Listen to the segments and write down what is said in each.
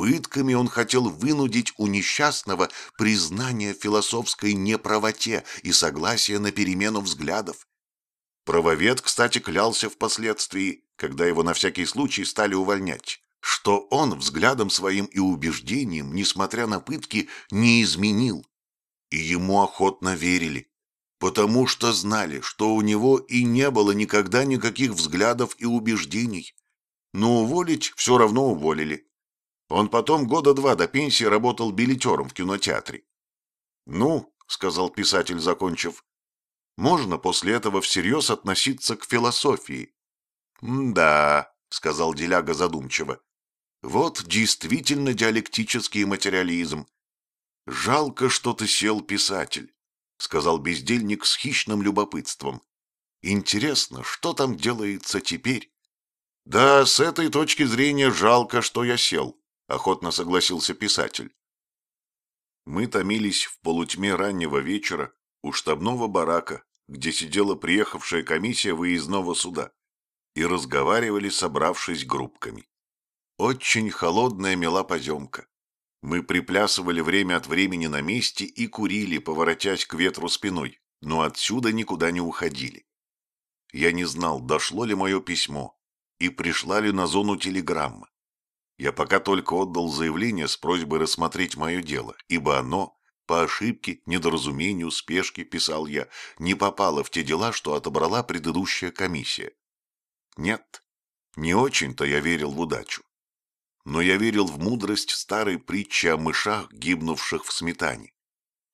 Пытками он хотел вынудить у несчастного признание философской неправоте и согласие на перемену взглядов. Правовед, кстати, клялся впоследствии, когда его на всякий случай стали увольнять, что он взглядом своим и убеждением, несмотря на пытки, не изменил. И ему охотно верили, потому что знали, что у него и не было никогда никаких взглядов и убеждений. Но уволить все равно уволили. Он потом года два до пенсии работал билетером в кинотеатре. «Ну», — сказал писатель, закончив, — «можно после этого всерьез относиться к философии». «Да», — сказал Деляга задумчиво, — «вот действительно диалектический материализм. Жалко, что ты сел, писатель», — сказал бездельник с хищным любопытством. «Интересно, что там делается теперь?» «Да, с этой точки зрения жалко, что я сел», охотно согласился писатель. Мы томились в полутьме раннего вечера у штабного барака, где сидела приехавшая комиссия выездного суда, и разговаривали, собравшись группками. Очень холодная мела поземка. Мы приплясывали время от времени на месте и курили, поворотясь к ветру спиной, но отсюда никуда не уходили. Я не знал, дошло ли мое письмо и пришла ли на зону телеграмма. Я пока только отдал заявление с просьбой рассмотреть мое дело, ибо оно, по ошибке, недоразумению, спешке, писал я, не попало в те дела, что отобрала предыдущая комиссия. Нет, не очень-то я верил в удачу. Но я верил в мудрость старой притчи о мышах, гибнувших в сметане.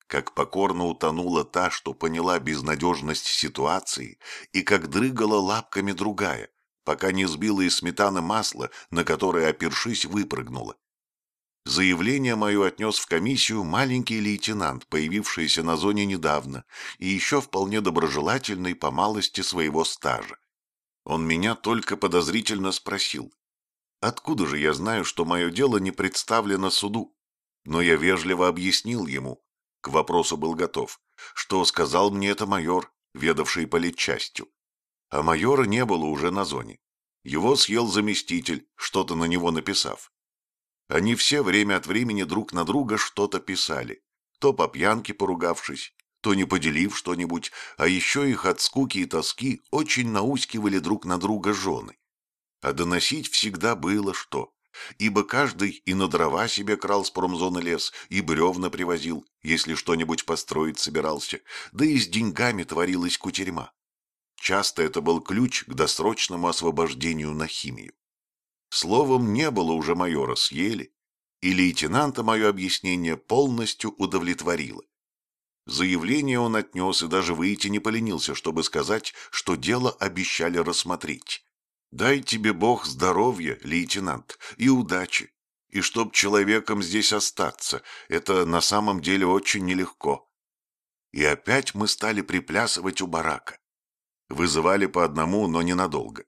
Как покорно утонула та, что поняла безнадежность ситуации, и как дрыгала лапками другая, пока не сбила из сметаны масло, на которое, опершись, выпрыгнула. Заявление мое отнес в комиссию маленький лейтенант, появившийся на зоне недавно и еще вполне доброжелательный по малости своего стажа. Он меня только подозрительно спросил, откуда же я знаю, что мое дело не представлено суду? Но я вежливо объяснил ему, к вопросу был готов, что сказал мне это майор, ведавший политчастью а майора не было уже на зоне. Его съел заместитель, что-то на него написав. Они все время от времени друг на друга что-то писали, то по пьянке поругавшись, то не поделив что-нибудь, а еще их от скуки и тоски очень наускивали друг на друга жены. А доносить всегда было что, ибо каждый и на дрова себе крал с промзоны лес, и бревна привозил, если что-нибудь построить собирался, да и с деньгами творилась кутерьма. Часто это был ключ к досрочному освобождению на химию. Словом, не было уже майора, съели, и лейтенанта мое объяснение полностью удовлетворило. Заявление он отнес и даже выйти не поленился, чтобы сказать, что дело обещали рассмотреть. «Дай тебе Бог здоровья, лейтенант, и удачи, и чтоб человеком здесь остаться, это на самом деле очень нелегко». И опять мы стали приплясывать у барака. Вызывали по одному, но ненадолго.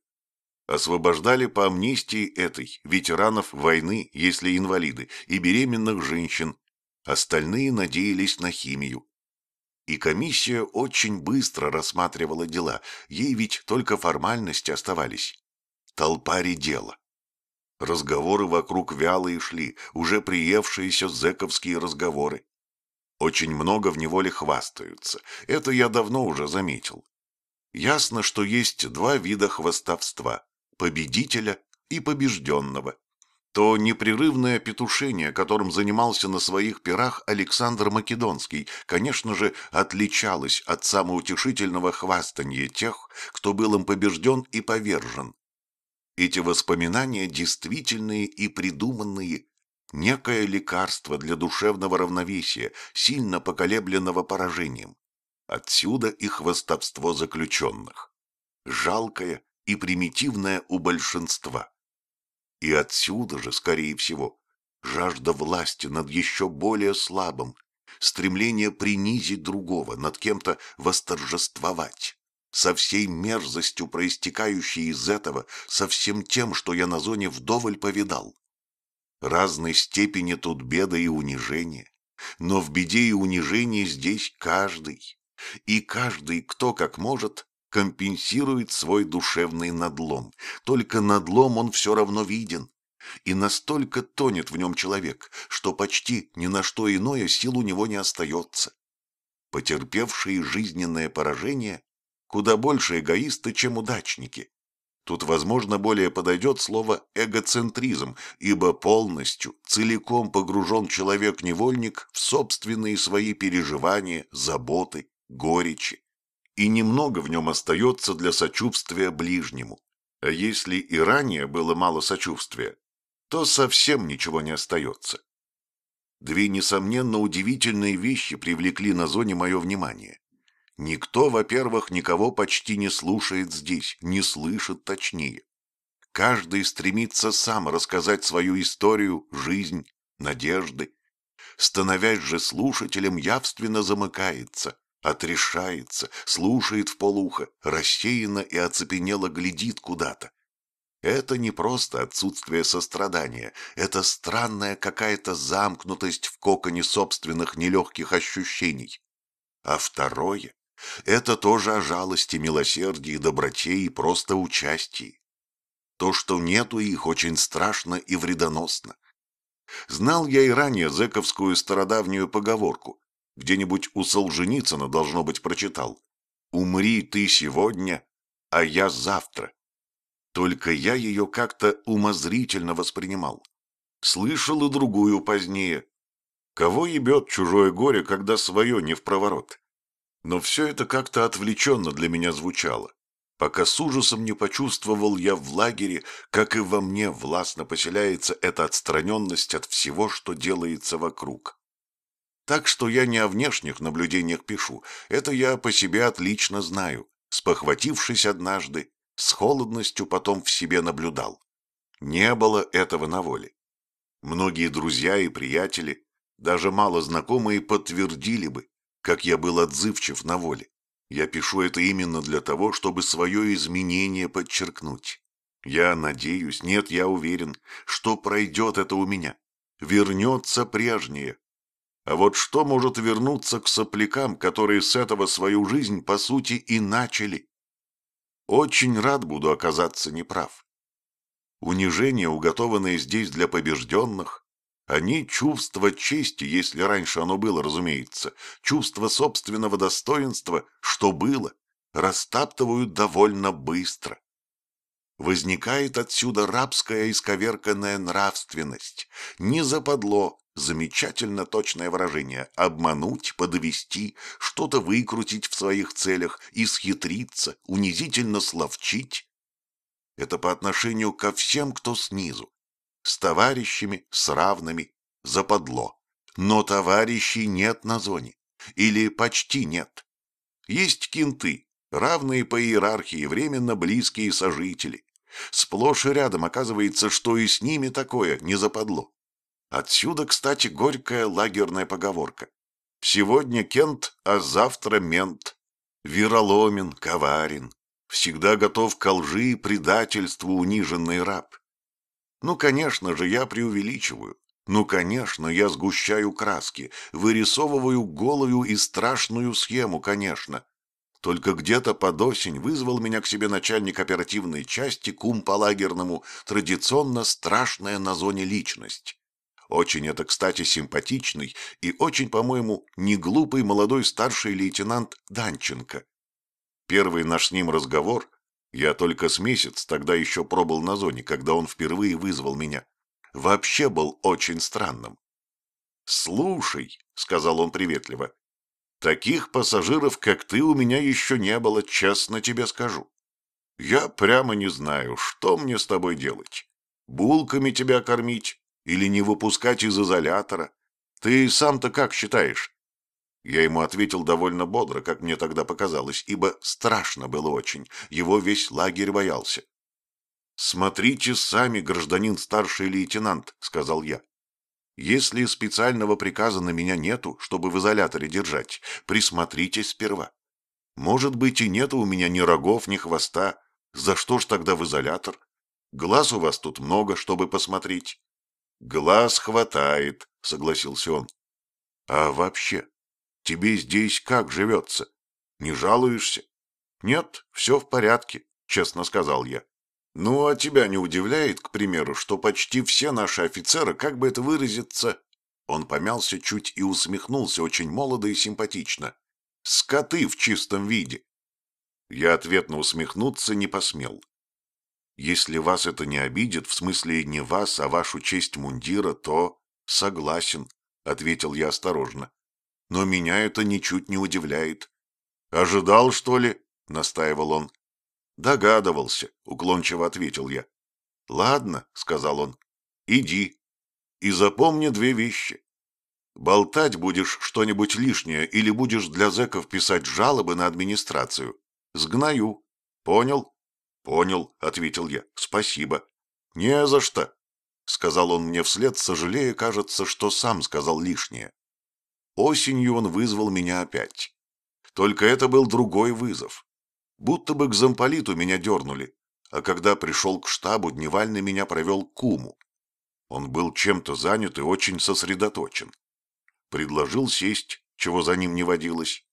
Освобождали по амнистии этой ветеранов войны, если инвалиды, и беременных женщин. Остальные надеялись на химию. И комиссия очень быстро рассматривала дела, ей ведь только формальности оставались. Толпа редела. Разговоры вокруг вялые шли, уже приевшиеся зэковские разговоры. Очень много в неволе хвастаются, это я давно уже заметил. Ясно, что есть два вида хвостовства – победителя и побежденного. То непрерывное петушение, которым занимался на своих пирах Александр Македонский, конечно же, отличалось от самоутешительного хвастания тех, кто был им побежден и повержен. Эти воспоминания действительные и придуманные, некое лекарство для душевного равновесия, сильно поколебленного поражением. Отсюда и хвостовство заключенных. Жалкое и примитивное у большинства. И отсюда же, скорее всего, жажда власти над еще более слабым, стремление принизить другого, над кем-то восторжествовать, со всей мерзостью, проистекающей из этого, со всем тем, что я на зоне вдоволь повидал. Разной степени тут беда и унижение, но в беде и унижении здесь каждый, и каждый, кто как может, компенсирует свой душевный надлом. Только надлом он все равно виден, И настолько тонет в нем человек, что почти ни на что иное сил у него не остается. Потерпевшие жизненное поражение куда больше эгоисты, чем удачники. Тут, возможно, более подойдет слово «эгоцентризм», ибо полностью, целиком погружен человек-невольник в собственные свои переживания, заботы, горечи. И немного в нем остается для сочувствия ближнему. А если и ранее было мало сочувствия, то совсем ничего не остается. Две, несомненно, удивительные вещи привлекли на зоне мое внимание. Никто, во-первых, никого почти не слушает здесь, не слышит точнее. Каждый стремится сам рассказать свою историю, жизнь, надежды. Становясь же слушателем, явственно замыкается, отрешается, слушает в полухо, рассеянно и оцепенело глядит куда-то. Это не просто отсутствие сострадания, это странная какая-то замкнутость в коконе собственных нелегких ощущений. А второе это тоже о жалости, милосердии, доброте и просто участии. То, что нету их, очень страшно и вредоносно. Знал я и ранее зэковскую стародавнюю поговорку. Где-нибудь у Солженицына, должно быть, прочитал. «Умри ты сегодня, а я завтра». Только я ее как-то умозрительно воспринимал. Слышал и другую позднее. Кого ебет чужое горе, когда свое не в проворот? Но все это как-то отвлеченно для меня звучало, пока с ужасом не почувствовал я в лагере, как и во мне властно поселяется эта отстраненность от всего, что делается вокруг. Так что я не о внешних наблюдениях пишу, это я по себе отлично знаю, спохватившись однажды, с холодностью потом в себе наблюдал. Не было этого на воле. Многие друзья и приятели, даже мало знакомые, подтвердили бы, как я был отзывчив на воле. Я пишу это именно для того, чтобы свое изменение подчеркнуть. Я надеюсь, нет, я уверен, что пройдет это у меня. Вернется прежнее. А вот что может вернуться к соплякам, которые с этого свою жизнь, по сути, и начали? Очень рад буду оказаться неправ. Унижение, уготованное здесь для побежденных, они чувство чести, если раньше оно было, разумеется, чувство собственного достоинства, что было, растаптывают довольно быстро. Возникает отсюда рабская исковерканная нравственность. Не западло, замечательно точное выражение, обмануть, подвести, что-то выкрутить в своих целях, исхитриться, унизительно словчить. Это по отношению ко всем, кто снизу, с товарищами, с равными, западло. Но товарищей нет на зоне. Или почти нет. Есть кенты, равные по иерархии, временно близкие сожители. Сплошь и рядом оказывается, что и с ними такое не западло. Отсюда, кстати, горькая лагерная поговорка. Сегодня Кент, а завтра мент. Вероломен, коварен. Всегда готов к лжи и предательству униженный раб. Ну, конечно же, я преувеличиваю. Ну, конечно, я сгущаю краски, вырисовываю голую и страшную схему, конечно. Только где-то под осень вызвал меня к себе начальник оперативной части кум по лагерному, традиционно страшная на зоне личность. Очень это, кстати, симпатичный и очень, по-моему, не глупый молодой старший лейтенант Данченко. Первый наш с ним разговор я только с месяц тогда еще пробыл на зоне, когда он впервые вызвал меня. Вообще был очень странным. «Слушай», — сказал он приветливо, — «таких пассажиров, как ты, у меня еще не было, честно тебе скажу. Я прямо не знаю, что мне с тобой делать. Булками тебя кормить или не выпускать из изолятора? Ты сам-то как считаешь?» Я ему ответил довольно бодро, как мне тогда показалось, ибо страшно было очень, его весь лагерь боялся. «Смотрите сами, гражданин старший лейтенант», — сказал я. «Если специального приказа на меня нету, чтобы в изоляторе держать, присмотритесь сперва. Может быть, и нету у меня ни рогов, ни хвоста. За что ж тогда в изолятор? Глаз у вас тут много, чтобы посмотреть». «Глаз хватает», — согласился он. «А вообще, Тебе здесь как живется? Не жалуешься? Нет, все в порядке, честно сказал я. Ну, а тебя не удивляет, к примеру, что почти все наши офицеры, как бы это выразиться... Он помялся чуть и усмехнулся очень молодо и симпатично. Скоты в чистом виде. Я ответно усмехнуться не посмел. Если вас это не обидит, в смысле не вас, а вашу честь мундира, то согласен, — ответил я осторожно. Но меня это ничуть не удивляет. Ожидал, что ли? — настаивал он. Догадывался, — уклончиво ответил я. Ладно, — сказал он, — иди. И запомни две вещи. Болтать будешь что-нибудь лишнее или будешь для зэков писать жалобы на администрацию. Сгною. Понял? Понял, ответил я. Спасибо. Не за что, сказал он мне вслед, сожалея, кажется, что сам сказал лишнее. Осенью он вызвал меня опять. Только это был другой вызов. Будто бы к замполиту меня дернули, а когда пришел к штабу, Дневальный меня провел к куму. Он был чем-то занят и очень сосредоточен. Предложил сесть, чего за ним не водилось.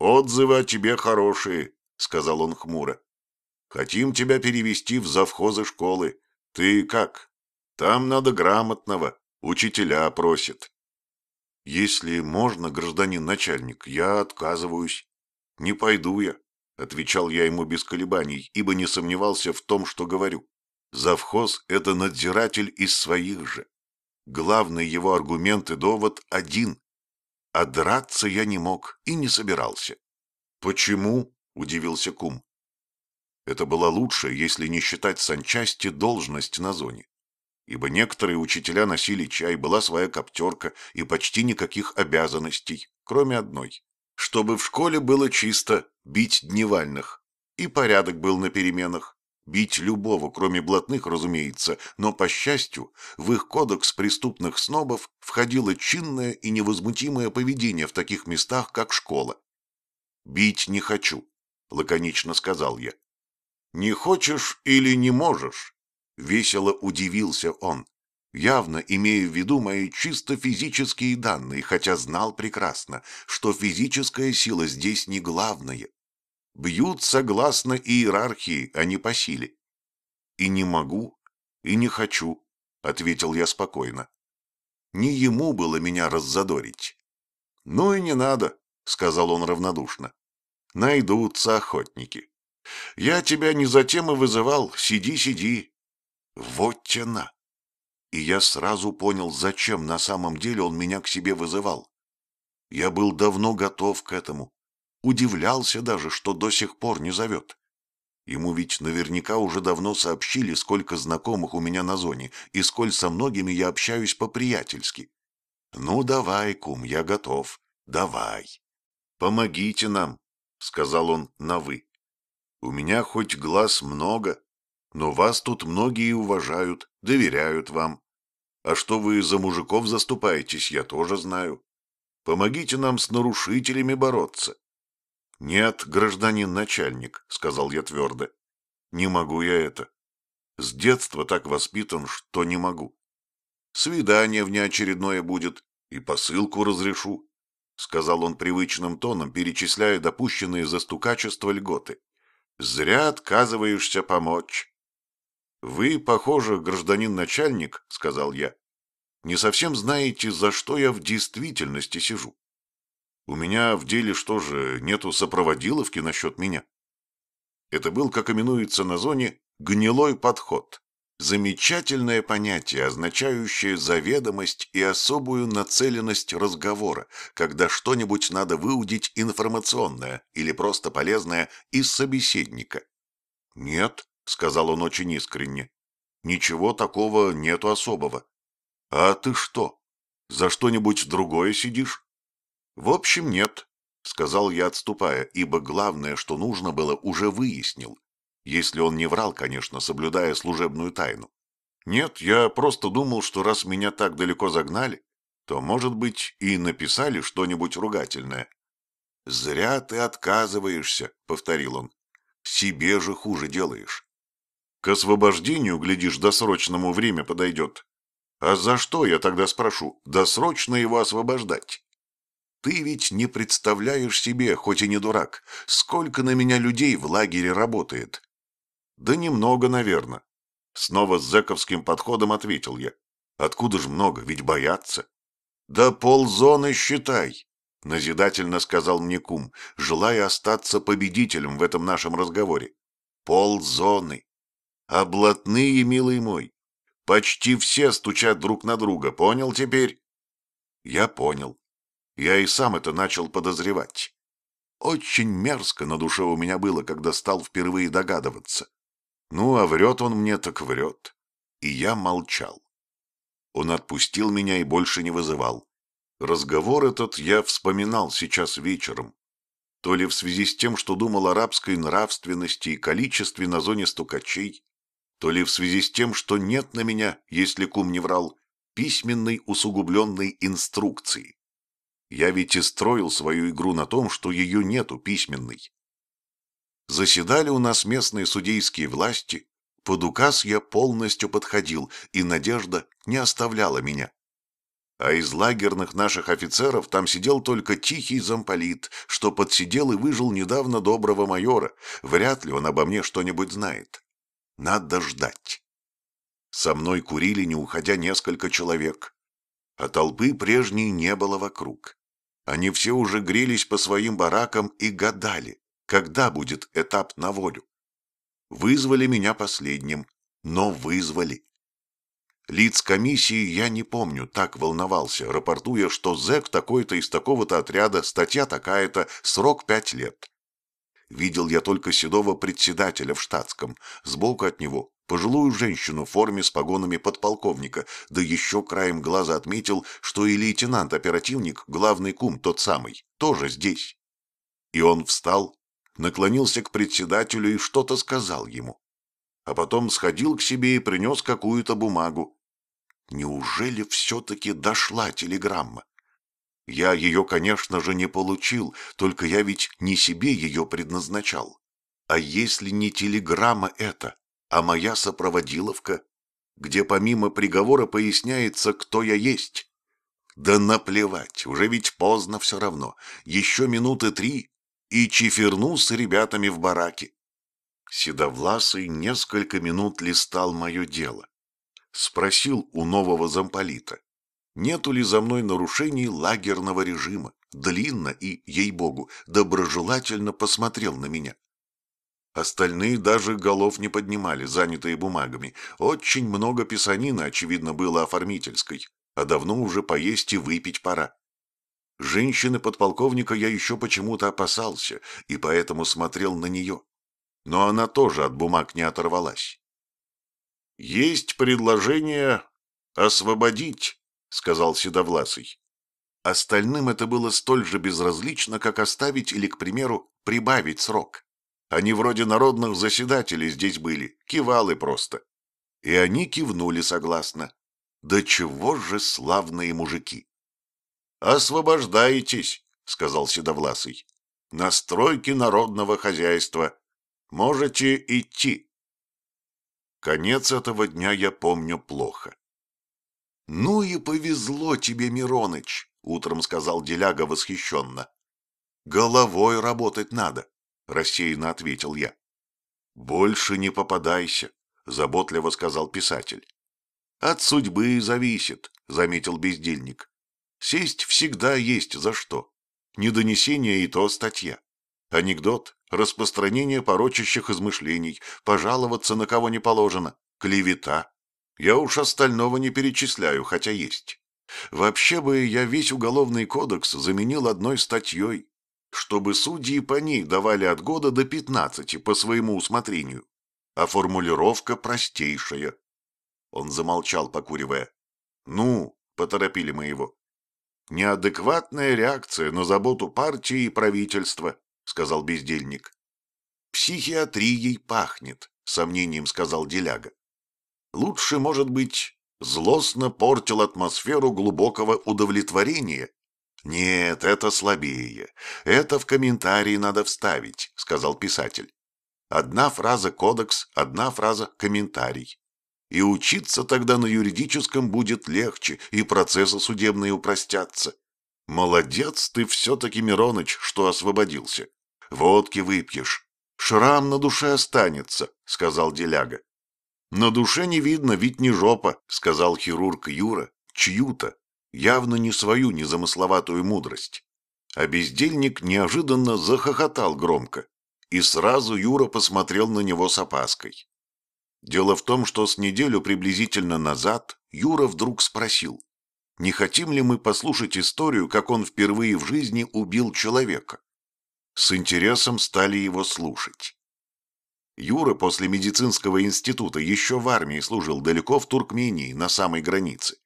«Отзывы о тебе хорошие», — сказал он хмуро. «Хотим тебя перевести в завхозы школы. Ты как? Там надо грамотного, учителя просят». «Если можно, гражданин начальник, я отказываюсь. Не пойду я», — отвечал я ему без колебаний, ибо не сомневался в том, что говорю. «Завхоз — это надзиратель из своих же. Главный его аргумент и довод один. А драться я не мог и не собирался. «Почему?» – удивился кум. Это была лучшая, если не считать санчасти, должность на зоне. Ибо некоторые учителя носили чай, была своя коптерка и почти никаких обязанностей, кроме одной. Чтобы в школе было чисто, бить дневальных. И порядок был на переменах. Бить любого, кроме блатных, разумеется, но, по счастью, в их кодекс преступных снобов входило чинное и невозмутимое поведение в таких местах, как школа. «Бить не хочу», — лаконично сказал я. «Не хочешь или не можешь?» — весело удивился он, явно имея в виду мои чисто физические данные, хотя знал прекрасно, что физическая сила здесь не главное. Бьют согласно иерархии, а не по силе. И не могу, и не хочу, — ответил я спокойно. Не ему было меня раззадорить. Ну и не надо, — сказал он равнодушно. Найдутся охотники. Я тебя не затем и вызывал, сиди, сиди. Вот тяна. И я сразу понял, зачем на самом деле он меня к себе вызывал. Я был давно готов к этому, Удивлялся даже, что до сих пор не зовет. Ему ведь наверняка уже давно сообщили, сколько знакомых у меня на зоне, и сколь со многими я общаюсь по-приятельски. «Ну, давай, кум, я готов. Давай. Помогите нам», — сказал он на «вы». «У меня хоть глаз много, но вас тут многие уважают, доверяют вам. А что вы за мужиков заступаетесь, я тоже знаю. Помогите нам с нарушителями бороться. «Нет, гражданин начальник», — сказал я твердо. «Не могу я это. С детства так воспитан, что не могу. Свидание внеочередное будет, и посылку разрешу», — сказал он привычным тоном, перечисляя допущенные за стукачество льготы. «Зря отказываешься помочь». «Вы, похоже, гражданин начальник», — сказал я, — «не совсем знаете, за что я в действительности сижу. У меня в деле что же, нету сопроводиловки насчет меня? Это был, как именуется на зоне, гнилой подход. Замечательное понятие, означающее заведомость и особую нацеленность разговора, когда что-нибудь надо выудить информационное или просто полезное из собеседника. «Нет», — сказал он очень искренне, — «ничего такого нету особого». «А ты что, за что-нибудь другое сидишь?» «В общем, нет», — сказал я, отступая, ибо главное, что нужно было, уже выяснил. Если он не врал, конечно, соблюдая служебную тайну. Нет, я просто думал, что раз меня так далеко загнали, то, может быть, и написали что-нибудь ругательное. «Зря ты отказываешься», — повторил он. «Себе же хуже делаешь. К освобождению, глядишь, досрочному время подойдет. А за что, я тогда спрошу, досрочно его освобождать? Ты ведь не представляешь себе, хоть и не дурак, сколько на меня людей в лагере работает. Да немного, наверное. Снова с зэковским подходом ответил я. Откуда ж много, ведь боятся. Да ползоны считай, назидательно сказал мне кум, желая остаться победителем в этом нашем разговоре. Ползоны. А блатные, милый мой, почти все стучат друг на друга, понял теперь? Я понял. Я и сам это начал подозревать. Очень мерзко на душе у меня было, когда стал впервые догадываться. Ну, а врет он мне, так врет. И я молчал. Он отпустил меня и больше не вызывал. Разговор этот я вспоминал сейчас вечером. То ли в связи с тем, что думал о арабской нравственности и количестве на зоне стукачей, то ли в связи с тем, что нет на меня, если кум не врал, письменной усугубленной инструкции. Я ведь и строил свою игру на том, что ее нету письменной. Заседали у нас местные судейские власти. Под указ я полностью подходил, и надежда не оставляла меня. А из лагерных наших офицеров там сидел только тихий замполит, что подсидел и выжил недавно доброго майора. Вряд ли он обо мне что-нибудь знает. Надо ждать. Со мной курили, не уходя, несколько человек. А толпы прежней не было вокруг. Они все уже грелись по своим баракам и гадали, когда будет этап на волю. Вызвали меня последним, но вызвали. Лиц комиссии я не помню, так волновался, рапортуя, что зэк такой-то из такого-то отряда, статья такая-то, срок пять лет. Видел я только седого председателя в штатском, сбоку от него пожилую женщину в форме с погонами подполковника, да еще краем глаза отметил, что и лейтенант-оперативник, главный кум тот самый, тоже здесь. И он встал, наклонился к председателю и что-то сказал ему. А потом сходил к себе и принес какую-то бумагу. Неужели все-таки дошла телеграмма? Я ее, конечно же, не получил, только я ведь не себе ее предназначал. А если не телеграмма это, а моя сопроводиловка, где помимо приговора поясняется, кто я есть? Да наплевать, уже ведь поздно все равно. Еще минуты три, и чиферну с ребятами в бараке. Седовласый несколько минут листал мое дело. Спросил у нового замполита, нету ли за мной нарушений лагерного режима. Длинно и, ей-богу, доброжелательно посмотрел на меня. Остальные даже голов не поднимали, занятые бумагами. Очень много писанины, очевидно, было оформительской, а давно уже поесть и выпить пора. Женщины подполковника я еще почему-то опасался, и поэтому смотрел на нее. Но она тоже от бумаг не оторвалась. «Есть предложение освободить», — сказал Седовласый. Остальным это было столь же безразлично, как оставить или, к примеру, прибавить срок. Они вроде народных заседателей здесь были, кивалы просто. И они кивнули согласно. Да чего же славные мужики! «Освобождаетесь», — сказал Седовласый. «На стройке народного хозяйства. Можете идти». Конец этого дня я помню плохо. «Ну и повезло тебе, Мироныч», — утром сказал Деляга восхищенно. «Головой работать надо», — рассеянно ответил я. «Больше не попадайся», — заботливо сказал писатель. «От судьбы зависит», — заметил бездельник. Сесть всегда есть за что. Недонесение и то статья. Анекдот, распространение порочащих измышлений, пожаловаться на кого не положено, клевета. Я уж остального не перечисляю, хотя есть. Вообще бы я весь уголовный кодекс заменил одной статьей, чтобы судьи по ней давали от года до пятнадцати по своему усмотрению. А формулировка простейшая. Он замолчал, покуривая. «Ну», — поторопили мы его, Неадекватная реакция на заботу партии и правительства, сказал бездельник. Психиатрией пахнет, сомнением сказал Деляга. Лучше, может быть, злостно портил атмосферу глубокого удовлетворения. Нет, это слабее. Это в комментарии надо вставить, сказал писатель. Одна фраза кодекс, одна фраза комментарий. И учиться тогда на юридическом будет легче, и процессы судебные упростятся. Молодец ты все-таки, Мироныч, что освободился. Водки выпьешь. «Шрам на душе останется», — сказал Деляга. «На душе не видно, ведь не жопа», — сказал хирург Юра, чью-то, явно не свою незамысловатую мудрость. А бездельник неожиданно захохотал громко, и сразу Юра посмотрел на него с опаской. Дело в том, что с неделю приблизительно назад Юра вдруг спросил, не хотим ли мы послушать историю, как он впервые в жизни убил человека. С интересом стали его слушать. Юра после медицинского института еще в армии служил далеко в Туркмении, на самой границе.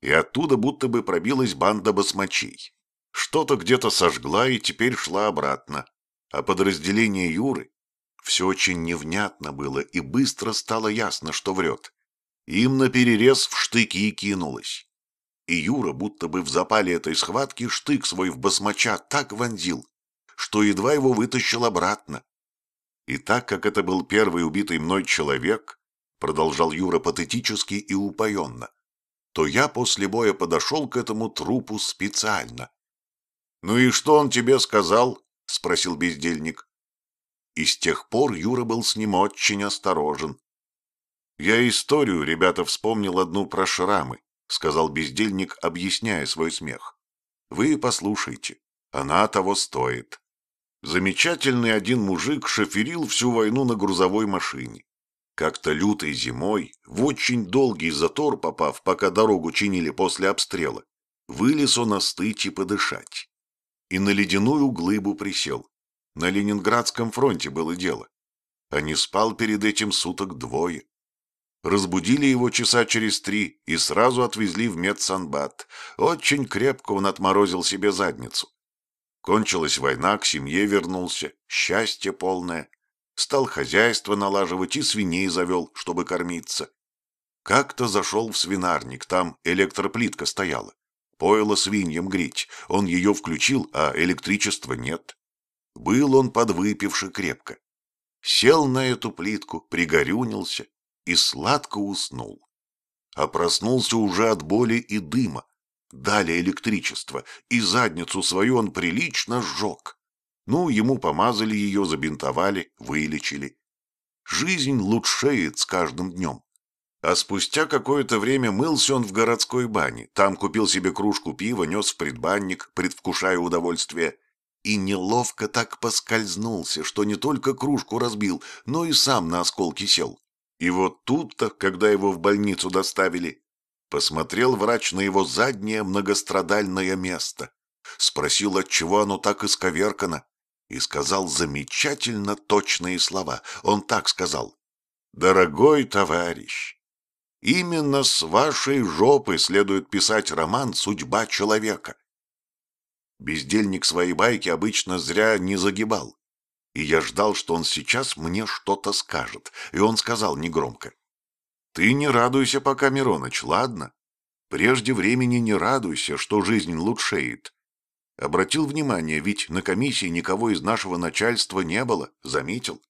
И оттуда будто бы пробилась банда басмачей. Что-то где-то сожгла и теперь шла обратно. А подразделение Юры все очень невнятно было, и быстро стало ясно, что врет. Им наперерез в штыки кинулось. И Юра, будто бы в запале этой схватки, штык свой в басмача так вонзил, что едва его вытащил обратно. И так как это был первый убитый мной человек, продолжал Юра патетически и упоенно, то я после боя подошел к этому трупу специально. «Ну и что он тебе сказал?» — спросил бездельник. И с тех пор Юра был с ним очень осторожен. Я историю, ребята, вспомнил одну про шрамы, сказал бездельник, объясняя свой смех. Вы послушайте, она того стоит. Замечательный один мужик шоферил всю войну на грузовой машине. Как-то лютой зимой, в очень долгий затор попав, пока дорогу чинили после обстрела, вылез он остыть и подышать. И на ледяную глыбу присел. На Ленинградском фронте было дело. А не спал перед этим суток двое. Разбудили его часа через три и сразу отвезли в медсанбат. Очень крепко он отморозил себе задницу. Кончилась война, к семье вернулся, счастье полное. Стал хозяйство налаживать и свиней завел, чтобы кормиться. Как-то зашел в свинарник, там электроплитка стояла. Пойло свиньям греть, он ее включил, а электричества нет. Был он подвыпивший крепко. Сел на эту плитку, пригорюнился и сладко уснул. А проснулся уже от боли и дыма, Дали электричество, и задницу свою он прилично сжег. Ну, ему помазали ее, забинтовали, вылечили. Жизнь лучшеет с каждым днем. А спустя какое-то время мылся он в городской бане. Там купил себе кружку пива, нес в предбанник, предвкушая удовольствие. И неловко так поскользнулся, что не только кружку разбил, но и сам на осколки сел. И вот тут-то, когда его в больницу доставили, Посмотрел врач на его заднее многострадальное место. Спросил, отчего оно так исковеркано. И сказал замечательно точные слова. Он так сказал. «Дорогой товарищ, именно с вашей жопы следует писать роман «Судьба человека». Бездельник своей байки обычно зря не загибал. И я ждал, что он сейчас мне что-то скажет. И он сказал негромко. Ты не радуйся пока, Мироныч, ладно? Прежде времени не радуйся, что жизнь лучшеет. Обратил внимание, ведь на комиссии никого из нашего начальства не было, заметил.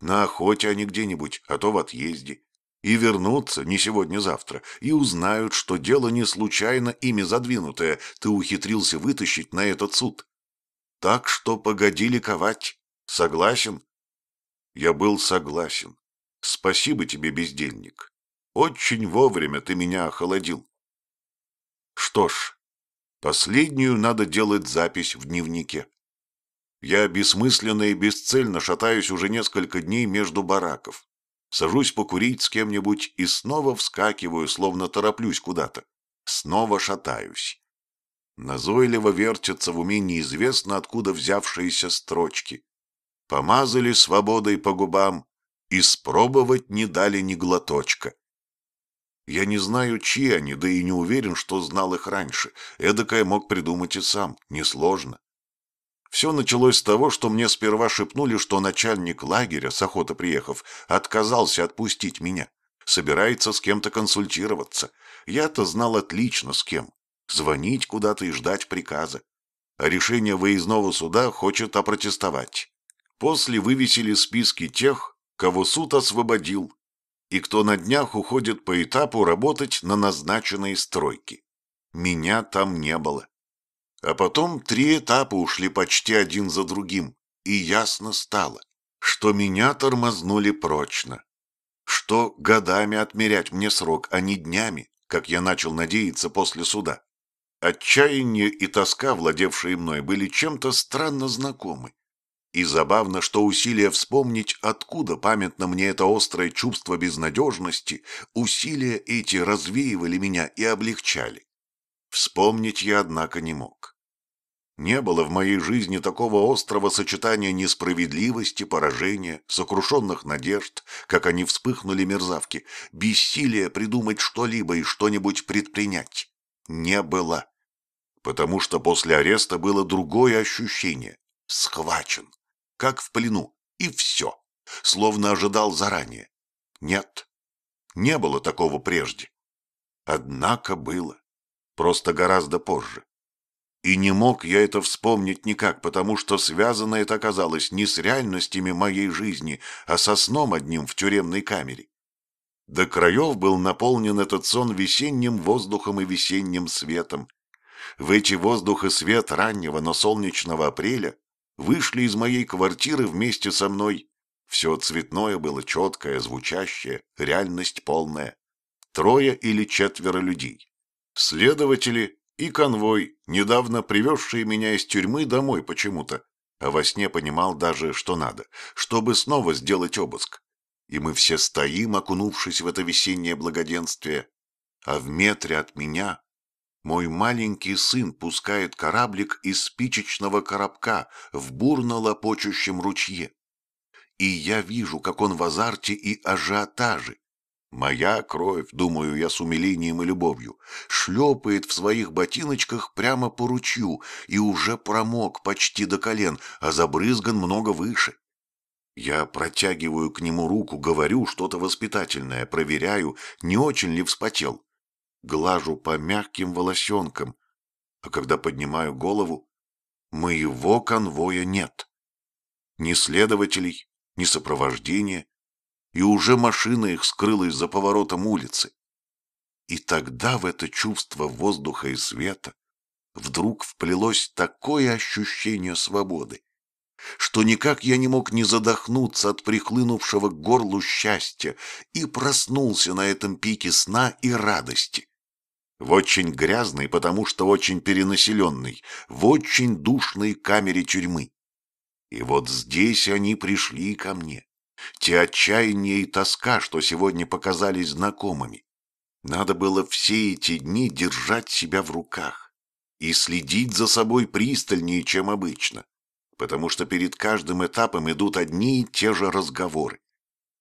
На охоте они где-нибудь, а то в отъезде. И вернутся не сегодня-завтра, и узнают, что дело не случайно ими задвинутое, ты ухитрился вытащить на этот суд. Так что погоди ликовать. Согласен? Я был согласен. Спасибо тебе, бездельник. Очень вовремя ты меня охладил. Что ж, последнюю надо делать запись в дневнике. Я бессмысленно и бесцельно шатаюсь уже несколько дней между бараков. Сажусь покурить с кем-нибудь и снова вскакиваю, словно тороплюсь куда-то. Снова шатаюсь. Назойливо вертятся в уме неизвестно откуда взявшиеся строчки. Помазали свободой по губам, и спробовать не дали ни глоточка. Я не знаю, чьи они, да и не уверен, что знал их раньше. Эдакое мог придумать и сам, несложно. Все началось с того, что мне сперва шепнули, что начальник лагеря, с охоты приехав, отказался отпустить меня. Собирается с кем-то консультироваться. Я-то знал отлично с кем. Звонить куда-то и ждать приказа. А решение выездного суда хочет опротестовать. После вывесили списки тех, кого суд освободил, и кто на днях уходит по этапу работать на назначенные стройки. Меня там не было. А потом три этапа ушли почти один за другим, и ясно стало, что меня тормознули прочно, что годами отмерять мне срок, а не днями, как я начал надеяться после суда. Отчаяние и тоска, владевшие мной, были чем-то странно знакомы. И забавно, что усилия вспомнить, откуда памятно мне это острое чувство безнадежности, усилия эти развеивали меня и облегчали. Вспомнить я, однако, не мог. Не было в моей жизни такого острого сочетания несправедливости, поражения, сокрушенных надежд, как они вспыхнули мерзавки, бессилия придумать что-либо и что-нибудь предпринять. Не было. Потому что после ареста было другое ощущение. Схвачен как в плену, и все, словно ожидал заранее. Нет, не было такого прежде. Однако было, просто гораздо позже. И не мог я это вспомнить никак, потому что связано это оказалось не с реальностями моей жизни, а со сном одним в тюремной камере. До краев был наполнен этот сон весенним воздухом и весенним светом. В эти воздух и свет раннего, но солнечного апреля вышли из моей квартиры вместе со мной. Все цветное было четкое, звучащее, реальность полная. Трое или четверо людей. Следователи и конвой, недавно привезшие меня из тюрьмы домой почему-то, а во сне понимал даже, что надо, чтобы снова сделать обыск. И мы все стоим, окунувшись в это весеннее благоденствие, а в метре от меня мой маленький сын пускает кораблик из спичечного коробка в бурно лопочущем ручье. И я вижу, как он в азарте и ажиотаже. Моя кровь, думаю я с умилением и любовью, шлепает в своих ботиночках прямо по ручью и уже промок почти до колен, а забрызган много выше. Я протягиваю к нему руку, говорю что-то воспитательное, проверяю, не очень ли вспотел глажу по мягким волосенкам, а когда поднимаю голову, моего конвоя нет. Ни следователей, ни сопровождения, и уже машина их скрылась за поворотом улицы. И тогда в это чувство воздуха и света вдруг вплелось такое ощущение свободы, что никак я не мог не задохнуться от прихлынувшего к горлу счастья и проснулся на этом пике сна и радости в очень грязной, потому что очень перенаселенной, в очень душной камере тюрьмы. И вот здесь они пришли ко мне. Те отчаяния и тоска, что сегодня показались знакомыми. Надо было все эти дни держать себя в руках и следить за собой пристальнее, чем обычно, потому что перед каждым этапом идут одни и те же разговоры.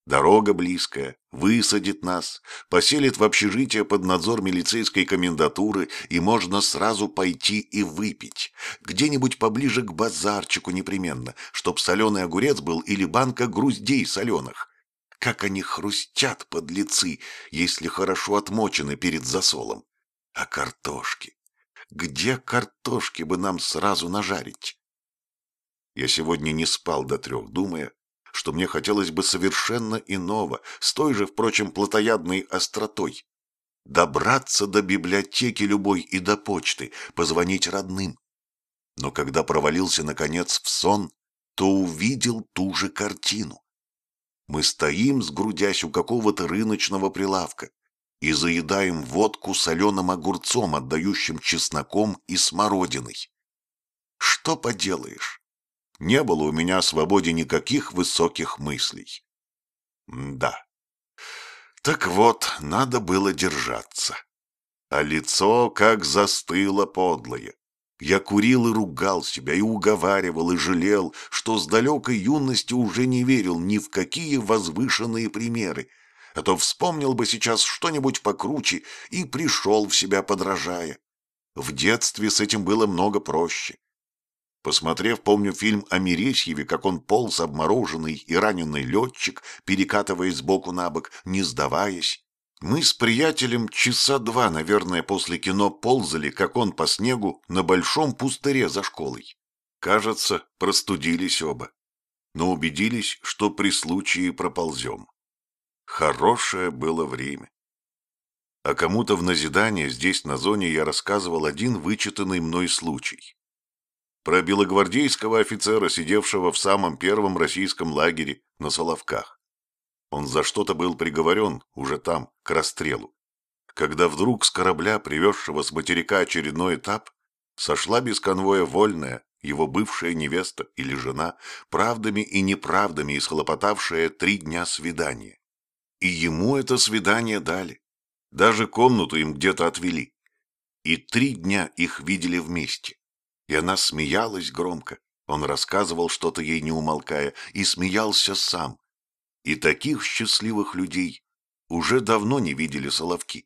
Дорога близкая, высадит нас, поселит в общежитие под надзор милицейской комендатуры, и можно сразу пойти и выпить. Где-нибудь поближе к базарчику непременно, чтоб соленый огурец был или банка груздей соленых. Как они хрустят, подлецы, если хорошо отмочены перед засолом. А картошки? Где картошки бы нам сразу нажарить? Я сегодня не спал до трех, думая, что мне хотелось бы совершенно иного, с той же, впрочем, плотоядной остротой. Добраться до библиотеки любой и до почты, позвонить родным. Но когда провалился, наконец, в сон, то увидел ту же картину. Мы стоим, сгрудясь у какого-то рыночного прилавка, и заедаем водку соленым огурцом, отдающим чесноком и смородиной. Что поделаешь? Не было у меня о свободе никаких высоких мыслей. да. Так вот, надо было держаться. А лицо как застыло подлое. Я курил и ругал себя, и уговаривал, и жалел, что с далекой юности уже не верил ни в какие возвышенные примеры, а то вспомнил бы сейчас что-нибудь покруче и пришел в себя подражая. В детстве с этим было много проще. Посмотрев, помню, фильм о Мересьеве, как он полз обмороженный и раненый летчик, перекатываясь сбоку на бок, не сдаваясь. Мы с приятелем часа два, наверное, после кино ползали, как он по снегу, на большом пустыре за школой. Кажется, простудились оба, но убедились, что при случае проползем. Хорошее было время. А кому-то в назидание здесь, на зоне, я рассказывал один вычитанный мной случай. Про белогвардейского офицера, сидевшего в самом первом российском лагере на Соловках. Он за что-то был приговорен уже там, к расстрелу. Когда вдруг с корабля, привезшего с материка очередной этап, сошла без конвоя вольная, его бывшая невеста или жена, правдами и неправдами исхлопотавшая три дня свидания. И ему это свидание дали. Даже комнату им где-то отвели. И три дня их видели вместе. И она смеялась громко. Он рассказывал что-то ей не умолкая и смеялся сам. И таких счастливых людей уже давно не видели Соловки.